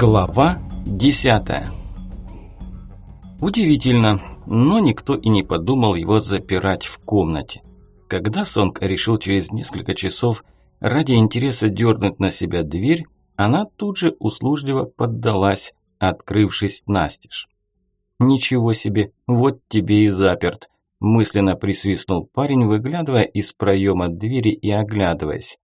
Глава 10 Удивительно, но никто и не подумал его запирать в комнате. Когда Сонг решил через несколько часов ради интереса дернуть на себя дверь, она тут же услужливо поддалась, открывшись настежь. «Ничего себе, вот тебе и заперт», – мысленно присвистнул парень, выглядывая из проема двери и оглядываясь.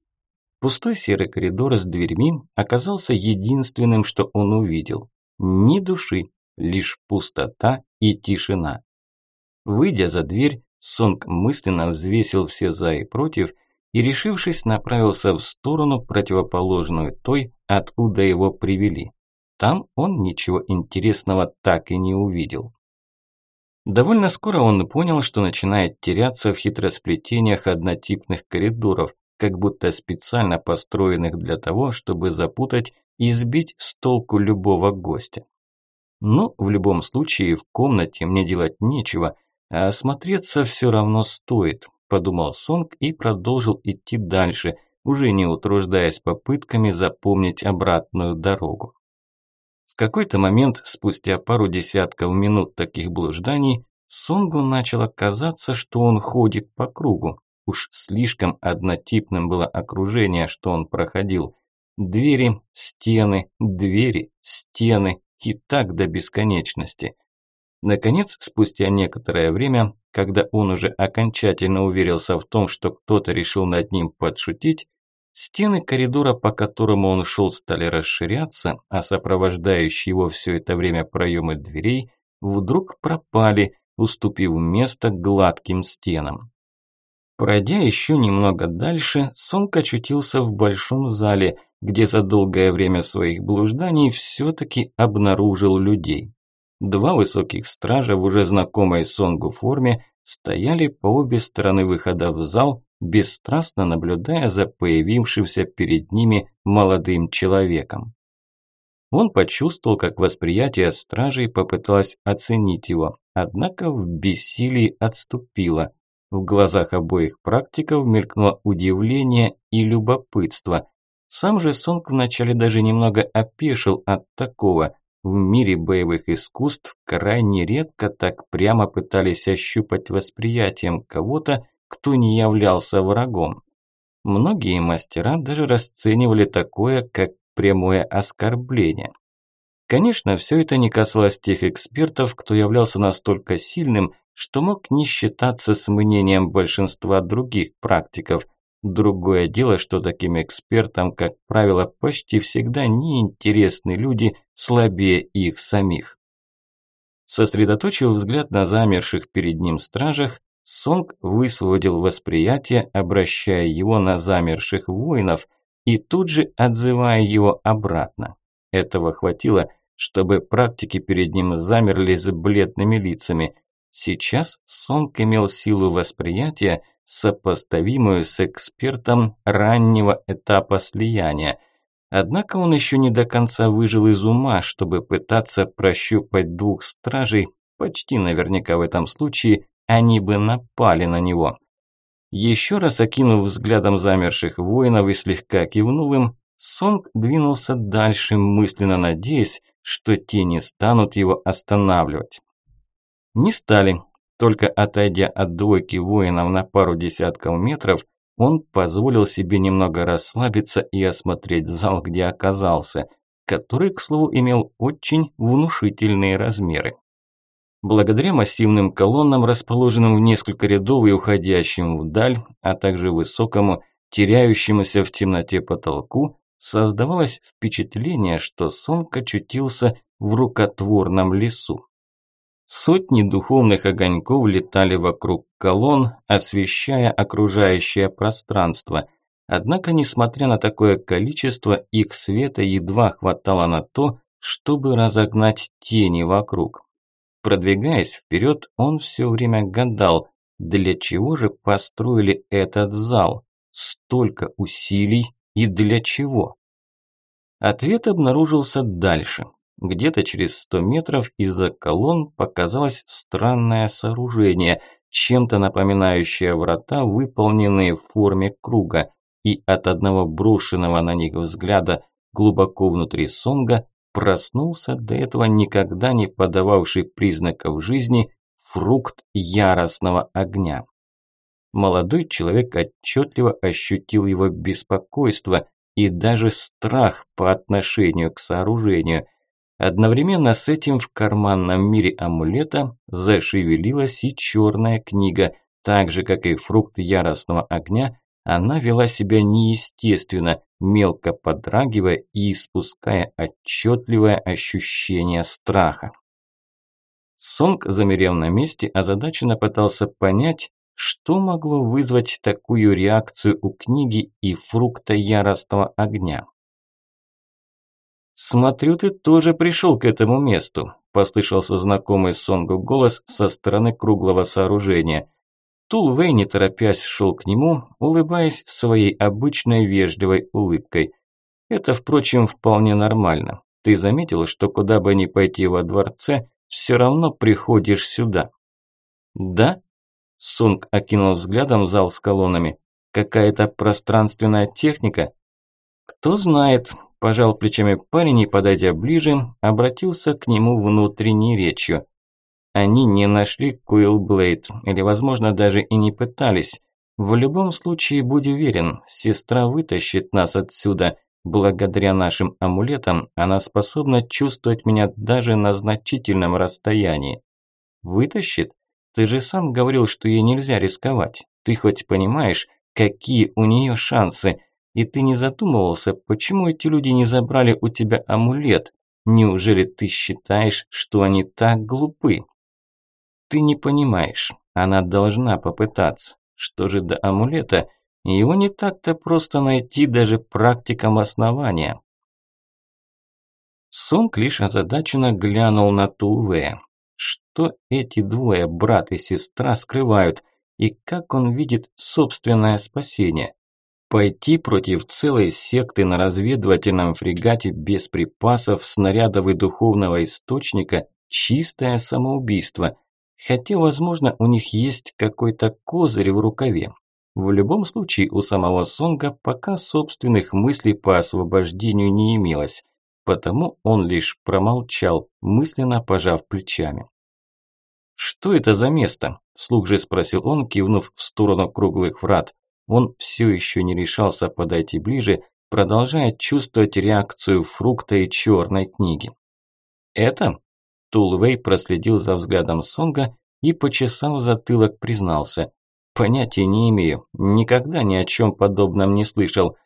Пустой серый коридор с дверьми оказался единственным, что он увидел. Ни души, лишь пустота и тишина. Выйдя за дверь, Сонг мысленно взвесил все за и против и, решившись, направился в сторону, противоположную той, откуда его привели. Там он ничего интересного так и не увидел. Довольно скоро он понял, что начинает теряться в хитросплетениях однотипных коридоров, как будто специально построенных для того, чтобы запутать и сбить с толку любого гостя. Но в любом случае в комнате мне делать нечего, а осмотреться все равно стоит, подумал Сонг и продолжил идти дальше, уже не утруждаясь попытками запомнить обратную дорогу. В какой-то момент, спустя пару десятков минут таких блужданий, Сонгу начало казаться, что он ходит по кругу. Уж слишком однотипным было окружение, что он проходил. Двери, стены, двери, стены и так до бесконечности. Наконец, спустя некоторое время, когда он уже окончательно уверился в том, что кто-то решил над ним подшутить, стены коридора, по которому он шел, стали расширяться, а сопровождающие его все это время проемы дверей вдруг пропали, уступив место гладким стенам. Пройдя еще немного дальше, Сонг очутился в большом зале, где за долгое время своих блужданий все-таки обнаружил людей. Два высоких стража в уже знакомой Сонгу форме стояли по обе стороны выхода в зал, бесстрастно наблюдая за появившимся перед ними молодым человеком. Он почувствовал, как восприятие стражей попыталось оценить его, однако в бессилии отступило. В глазах обоих практиков мелькнуло удивление и любопытство. Сам же Сонг вначале даже немного опешил от такого. В мире боевых искусств крайне редко так прямо пытались ощупать восприятием кого-то, кто не являлся врагом. Многие мастера даже расценивали такое как прямое оскорбление. Конечно, все это не касалось тех экспертов, кто являлся настолько сильным, что мог не считаться с мнением большинства других практиков. Другое дело, что таким экспертам, как правило, почти всегда неинтересны люди слабее их самих. Сосредоточив взгляд на замерших перед ним стражах, Сонг высвободил восприятие, обращая его на замерших воинов и тут же отзывая его обратно. Этого хватило, чтобы практики перед ним замерли с бледными лицами – Сейчас Сонг имел силу восприятия, сопоставимую с экспертом раннего этапа слияния. Однако он еще не до конца выжил из ума, чтобы пытаться прощупать двух стражей, почти наверняка в этом случае они бы напали на него. Еще раз окинув взглядом замерших воинов и слегка кивнув им, Сонг двинулся дальше, мысленно надеясь, что те не станут его останавливать. Не стали. Только отойдя от двойки воинов на пару десятков метров, он позволил себе немного расслабиться и осмотреть зал, где оказался, который, к слову, имел очень внушительные размеры. Благодаря массивным колоннам, расположенным в несколько рядов и уходящим вдаль, а также высокому, теряющемуся в темноте потолку, создавалось впечатление, что сон очутился в рукотворном лесу. Сотни духовных огоньков летали вокруг колонн, освещая окружающее пространство. Однако, несмотря на такое количество, их света едва хватало на то, чтобы разогнать тени вокруг. Продвигаясь вперед, он все время гадал, для чего же построили этот зал? Столько усилий и для чего? Ответ обнаружился дальше. Где-то через сто метров из-за колонн показалось странное сооружение, чем-то напоминающее врата, выполненные в форме круга, и от одного брошенного на них взгляда глубоко внутри Сонга проснулся до этого никогда не подававший признаков жизни фрукт яростного огня. Молодой человек отчетливо ощутил его беспокойство и даже страх по отношению к сооружению. Одновременно с этим в карманном мире амулета зашевелилась и черная книга, так же, как и фрукт яростного огня, она вела себя неестественно, мелко подрагивая и испуская отчетливое ощущение страха. Сонг, замерев на месте, озадаченно пытался понять, что могло вызвать такую реакцию у книги и фрукта яростного огня. «Смотрю, ты тоже пришел к этому месту», – послышался знакомый Сонгу голос со стороны круглого сооружения. Тулвей, не торопясь, шел к нему, улыбаясь своей обычной вежливой улыбкой. Это, впрочем, вполне нормально. Ты заметил, что куда бы ни пойти во дворце, все равно приходишь сюда. Да? Сунг окинул взглядом зал с колоннами. Какая-то пространственная техника? Кто знает, пожал плечами парень и, подойдя ближе, обратился к нему внутренней речью. Они не нашли Куилблейд, или, возможно, даже и не пытались. В любом случае, будь уверен, сестра вытащит нас отсюда. Благодаря нашим амулетам она способна чувствовать меня даже на значительном расстоянии. Вытащит? Ты же сам говорил, что ей нельзя рисковать. Ты хоть понимаешь, какие у нее шансы? И ты не задумывался, почему эти люди не забрали у тебя амулет? Неужели ты считаешь, что они так глупы? Ты не понимаешь, она должна попытаться. Что же до амулета? Его не так-то просто найти даже практикам основания. Сонг лишь озадаченно глянул на Туве. Что эти двое, брат и сестра, скрывают? И как он видит собственное спасение? Пойти против целой секты на разведывательном фрегате без припасов, снарядов и духовного источника – чистое самоубийство – Хотя, возможно, у них есть какой-то козырь в рукаве. В любом случае, у самого Сонга пока собственных мыслей по освобождению не имелось, потому он лишь промолчал, мысленно пожав плечами. «Что это за место?» – вслух же спросил он, кивнув в сторону круглых врат. Он все еще не решался подойти ближе, продолжая чувствовать реакцию фрукта и черной книги. «Это?» Тулвей проследил за взглядом Сонга и, почесав затылок, признался. «Понятия не имею, никогда ни о чем подобном не слышал.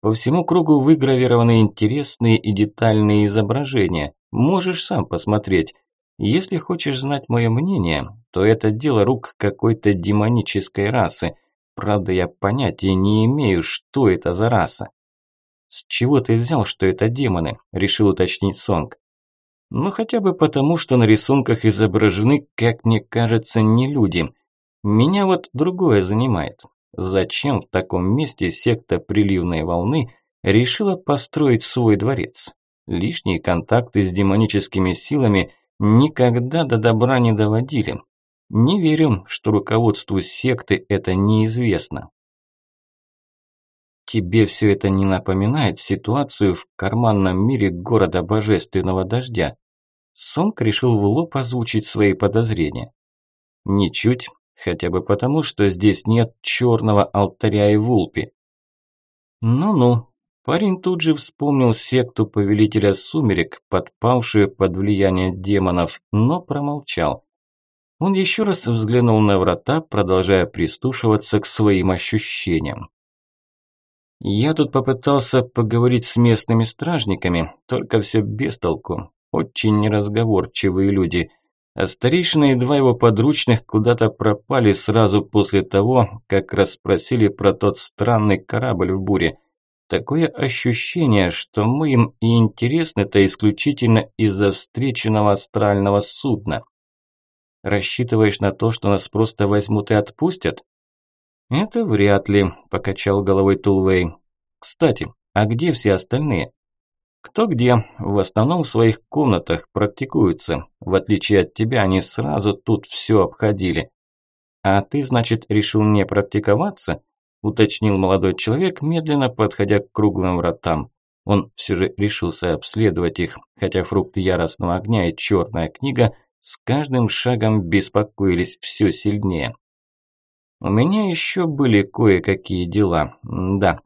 По всему кругу выгравированы интересные и детальные изображения. Можешь сам посмотреть. Если хочешь знать мое мнение, то это дело рук какой-то демонической расы. Правда, я понятия не имею, что это за раса». «С чего ты взял, что это демоны?» – решил уточнить Сонг. Ну, хотя бы потому, что на рисунках изображены, как мне кажется, не люди. Меня вот другое занимает. Зачем в таком месте секта приливной волны решила построить свой дворец? Лишние контакты с демоническими силами никогда до добра не доводили. Не верю, что руководству секты это неизвестно. Тебе все это не напоминает ситуацию в карманном мире города божественного дождя? Сонг решил в лоб озвучить свои подозрения. Ничуть, хотя бы потому, что здесь нет черного алтаря и вулпи. Ну-ну, парень тут же вспомнил секту повелителя сумерек, подпавшую под влияние демонов, но промолчал. Он еще раз взглянул на врата, продолжая прислушиваться к своим ощущениям. Я тут попытался поговорить с местными стражниками, только все без толку. Очень неразговорчивые люди. А старейшина и два его подручных куда-то пропали сразу после того, как расспросили про тот странный корабль в буре. Такое ощущение, что мы им и интересны-то исключительно из-за встреченного астрального судна. Рассчитываешь на то, что нас просто возьмут и отпустят? «Это вряд ли», – покачал головой Тулвей. «Кстати, а где все остальные?» «Кто где, в основном в своих комнатах практикуются. В отличие от тебя, они сразу тут все обходили». «А ты, значит, решил не практиковаться?» – уточнил молодой человек, медленно подходя к круглым вратам. Он все же решился обследовать их, хотя фрукт яростного огня и черная книга с каждым шагом беспокоились все сильнее. У меня еще были кое-какие дела, да.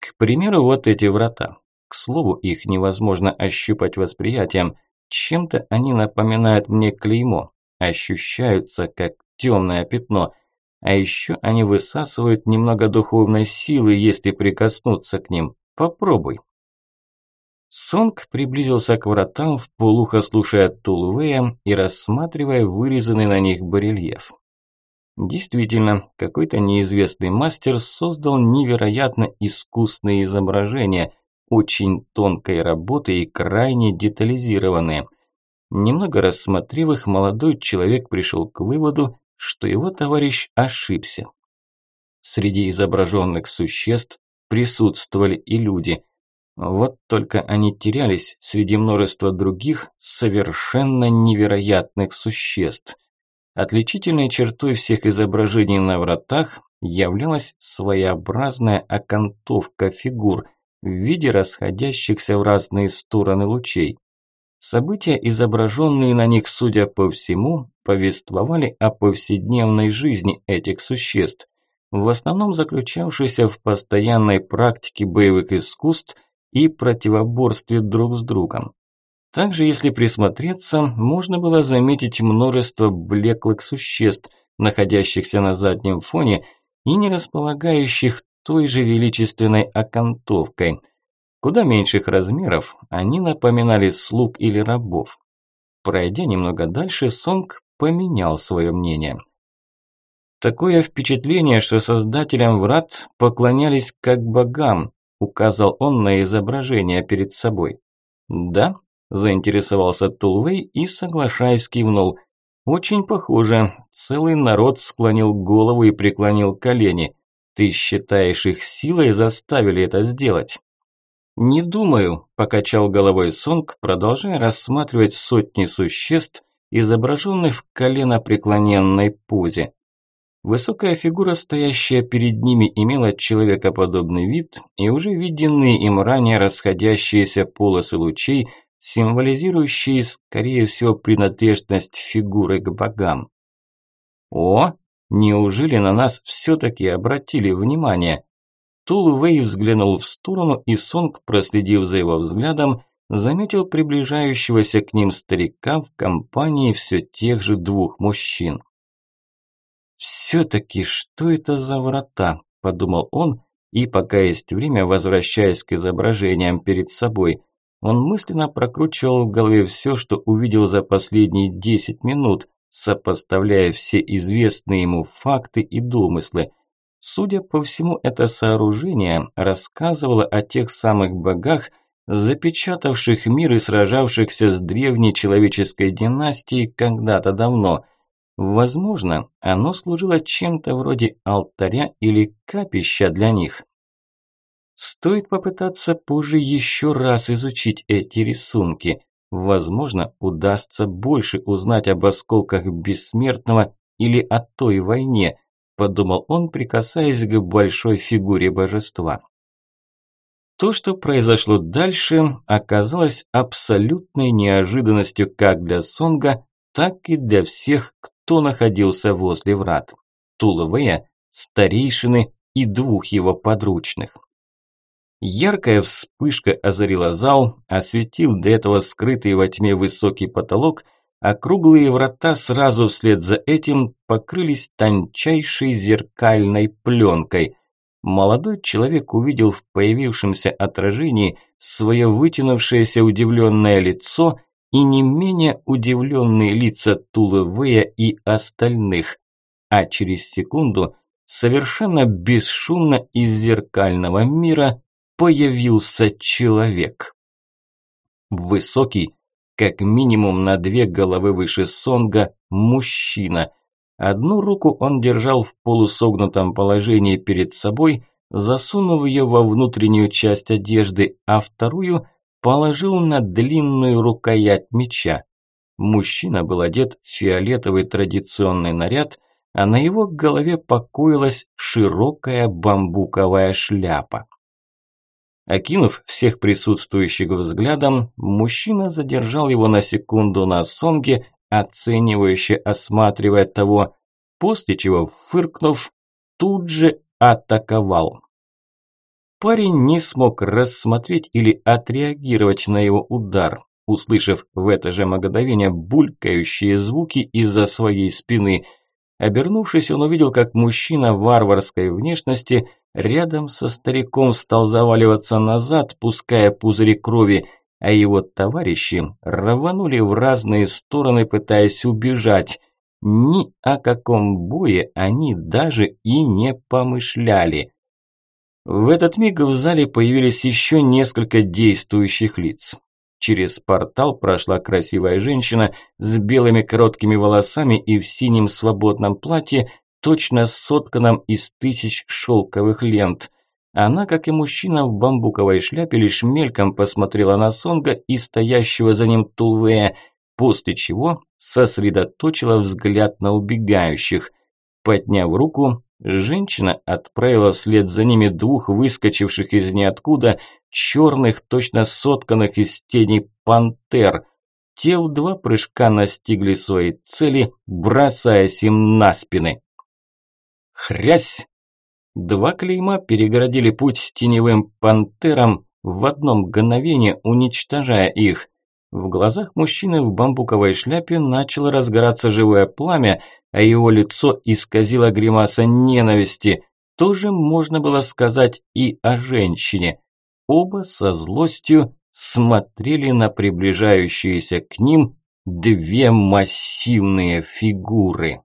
К примеру, вот эти врата. К слову, их невозможно ощупать восприятием. Чем-то они напоминают мне клеймо, ощущаются как темное пятно. А еще они высасывают немного духовной силы, если прикоснуться к ним. Попробуй. Сонг приблизился к вратам, в полухо слушая Тулвея и рассматривая вырезанный на них барельеф. Действительно, какой-то неизвестный мастер создал невероятно искусные изображения, очень тонкой работы и крайне детализированные. Немного рассмотрев их, молодой человек пришел к выводу, что его товарищ ошибся. Среди изображенных существ присутствовали и люди. Вот только они терялись среди множества других совершенно невероятных существ. Отличительной чертой всех изображений на вратах являлась своеобразная окантовка фигур – в виде расходящихся в разные стороны лучей. События, изображенные на них, судя по всему, повествовали о повседневной жизни этих существ, в основном заключавшейся в постоянной практике боевых искусств и противоборстве друг с другом. Также, если присмотреться, можно было заметить множество блеклых существ, находящихся на заднем фоне и не располагающих той же величественной окантовкой. Куда меньших размеров они напоминали слуг или рабов. Пройдя немного дальше, Сонг поменял свое мнение. Такое впечатление, что создателям врат поклонялись как богам, указал он на изображение перед собой. Да, заинтересовался Тулвей и, соглашаясь, кивнул. Очень похоже, целый народ склонил голову и преклонил колени. Ты считаешь, их силой заставили это сделать? Не думаю, покачал головой Сонг, продолжая рассматривать сотни существ, изображенных в коленопреклоненной позе. Высокая фигура, стоящая перед ними, имела человекоподобный вид, и уже виденные им ранее расходящиеся полосы лучей, символизирующие, скорее всего, принадлежность фигуры к богам. «О, Неужели на нас все-таки обратили внимание? Тул Вэй взглянул в сторону, и Сонг, проследив за его взглядом, заметил приближающегося к ним старика в компании все тех же двух мужчин. «Все-таки что это за врата?» – подумал он, и пока есть время, возвращаясь к изображениям перед собой. Он мысленно прокручивал в голове все, что увидел за последние десять минут, сопоставляя все известные ему факты и домыслы. Судя по всему, это сооружение рассказывало о тех самых богах, запечатавших мир и сражавшихся с древней человеческой династией когда-то давно. Возможно, оно служило чем-то вроде алтаря или капища для них. Стоит попытаться позже еще раз изучить эти рисунки. Возможно, удастся больше узнать об осколках бессмертного или о той войне, подумал он, прикасаясь к большой фигуре божества. То, что произошло дальше, оказалось абсолютной неожиданностью как для Сонга, так и для всех, кто находился возле врат. Туловея, старейшины и двух его подручных. Яркая вспышка озарила зал, осветив до этого скрытый во тьме высокий потолок, а круглые врата сразу вслед за этим покрылись тончайшей зеркальной пленкой. Молодой человек увидел в появившемся отражении свое вытянувшееся удивленное лицо и не менее удивленные лица Тулывея и остальных. А через секунду совершенно бесшумно из зеркального мира появился человек. Высокий, как минимум на две головы выше Сонга, мужчина. Одну руку он держал в полусогнутом положении перед собой, засунув ее во внутреннюю часть одежды, а вторую положил на длинную рукоять меча. Мужчина был одет в фиолетовый традиционный наряд, а на его голове покоилась широкая бамбуковая шляпа. Окинув всех присутствующих взглядом, мужчина задержал его на секунду на сонге, оценивающе осматривая того, после чего, фыркнув, тут же атаковал. Парень не смог рассмотреть или отреагировать на его удар, услышав в это же мгновение булькающие звуки из-за своей спины. Обернувшись, он увидел, как мужчина варварской внешности – Рядом со стариком стал заваливаться назад, пуская пузыри крови, а его товарищи рванули в разные стороны, пытаясь убежать. Ни о каком бое они даже и не помышляли. В этот миг в зале появились еще несколько действующих лиц. Через портал прошла красивая женщина с белыми короткими волосами и в синем свободном платье, точно сотканном из тысяч шелковых лент. Она, как и мужчина в бамбуковой шляпе, лишь мельком посмотрела на Сонга и стоящего за ним Тулвея, после чего сосредоточила взгляд на убегающих. Подняв руку, женщина отправила вслед за ними двух выскочивших из ниоткуда черных, точно сотканных из тени пантер. Те в два прыжка настигли своей цели, бросаясь им на спины. Хрясь! Два клейма перегородили путь теневым пантерам в одно мгновение, уничтожая их. В глазах мужчины в бамбуковой шляпе начало разгораться живое пламя, а его лицо исказило гримаса ненависти. Тоже можно было сказать и о женщине. Оба со злостью смотрели на приближающиеся к ним две массивные фигуры.